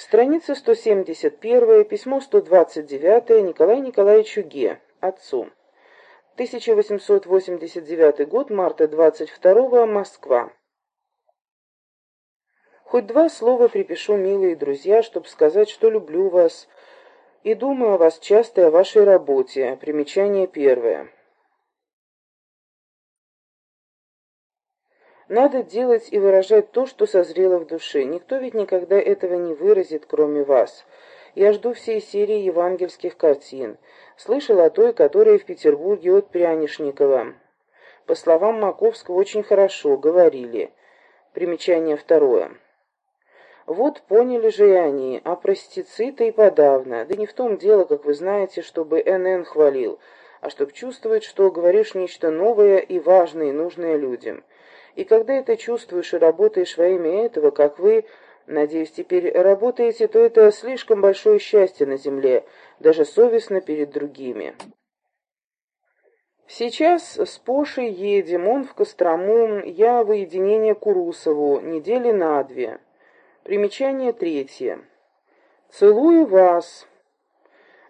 Страница 171, письмо 129 Николаю Николаевичу Ге, отцу. 1889 год, марта 22 Москва. Хоть два слова припишу, милые друзья, чтобы сказать, что люблю вас и думаю о вас часто и о вашей работе. Примечание первое. Надо делать и выражать то, что созрело в душе. Никто ведь никогда этого не выразит, кроме вас. Я жду всей серии евангельских картин. Слышал о той, которая в Петербурге от Прянишникова. По словам Маковского, очень хорошо говорили. Примечание второе. Вот поняли же и они, а простецы-то и подавно. Да не в том дело, как вы знаете, чтобы НН хвалил, а чтоб чувствовать, что говоришь нечто новое и важное и нужное людям. И когда это чувствуешь и работаешь во имя этого, как вы, надеюсь, теперь работаете, то это слишком большое счастье на земле, даже совестно перед другими. Сейчас с Пошей едем, он в Кострому, я в уединение Курусову, недели на две. Примечание третье. Целую вас.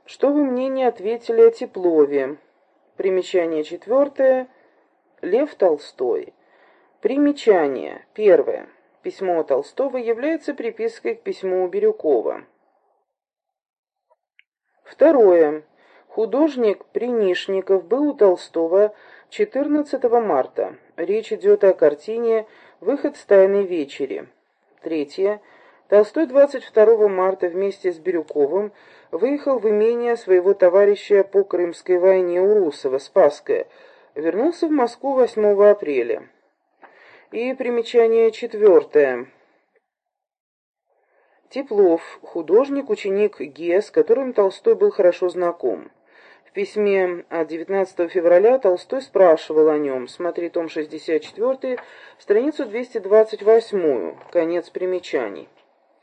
Что вы мне не ответили о Теплове? Примечание четвертое. Лев Толстой. Примечание. Первое. Письмо Толстого является припиской к письму Бирюкова. Второе. Художник Принишников был у Толстого 14 марта. Речь идет о картине «Выход с тайной вечери». Третье. Толстой 22 марта вместе с Бирюковым выехал в имение своего товарища по Крымской войне Урусова, Спасское, вернулся в Москву 8 апреля. И примечание четвертое. Теплов, художник, ученик ГЕ, с которым Толстой был хорошо знаком. В письме от 19 февраля Толстой спрашивал о нем, смотри том 64, страницу 228, конец примечаний.